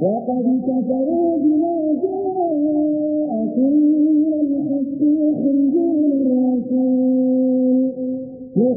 وقد كفروا بما جاءكم من الحق يخرجون الرسول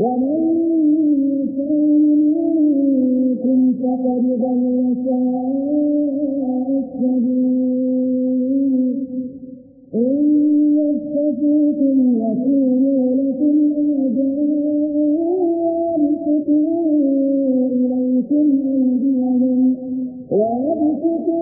ومن يفعل منكم فقد ضل سواء السبيل إن يستفيكم يكونوا لكم أعداء يبسطوا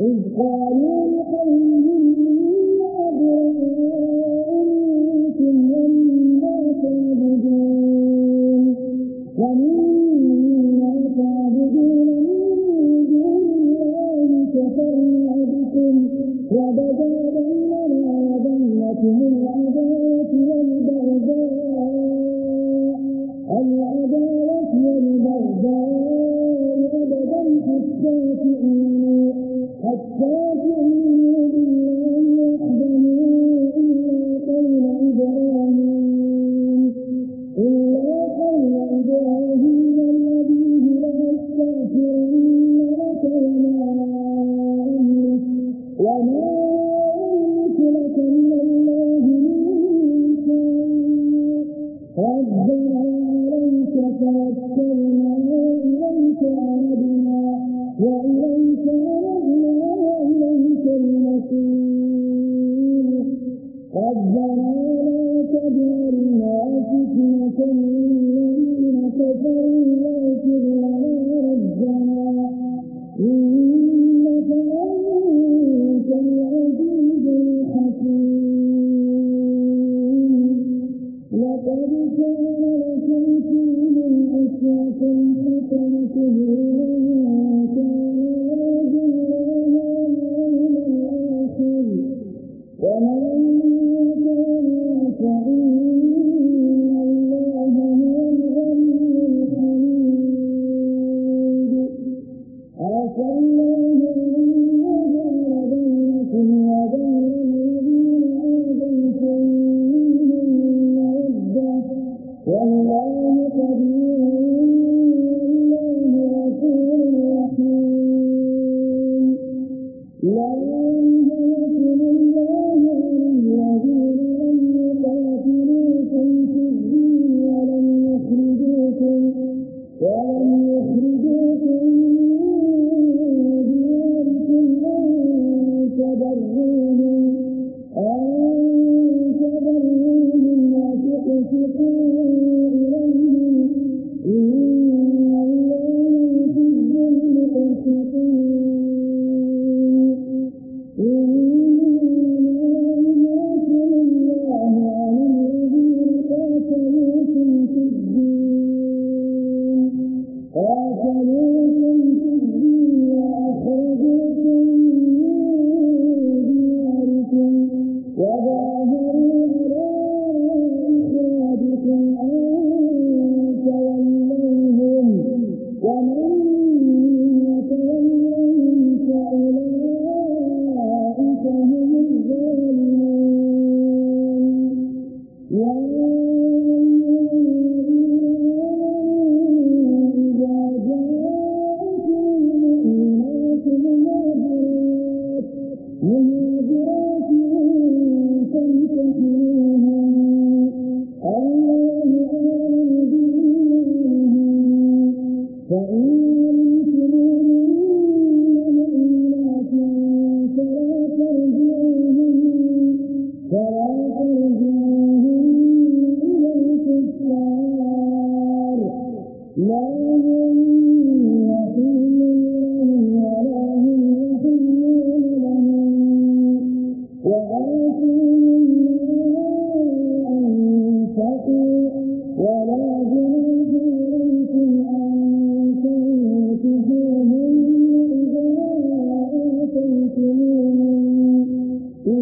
إذ قالوا لقومهم إنا براء منكم ومما تعبدون ومما تعبدون من دون الله كفرنا بكم وبدا بيننا وبينكم العداوة والبغضاء العداوة والبغضاء أبدا حتى توكلنا وإليك أردنا وإليك أردنا ربنا لا تجعلنا فتنة للذين كفروا واغفر لنا ربنا إنك أنت العزيز الحكيم لقد كان لكم فيهم أسوة حسنة ولم يخرجوكم ولم يخرجوكم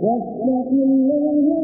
واتقوا الله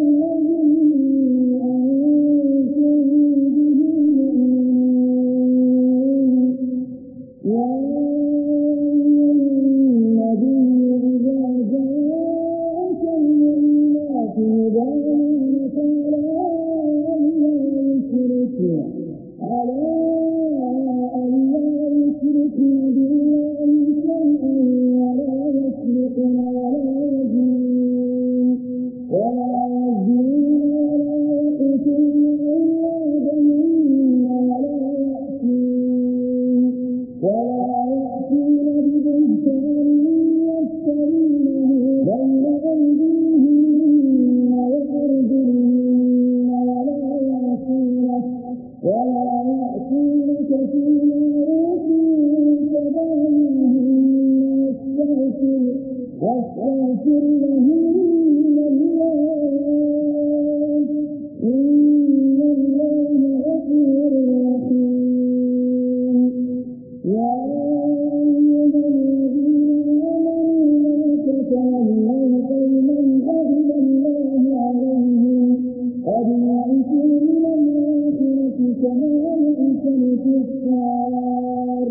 الكفار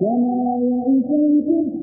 كما يئس الكفار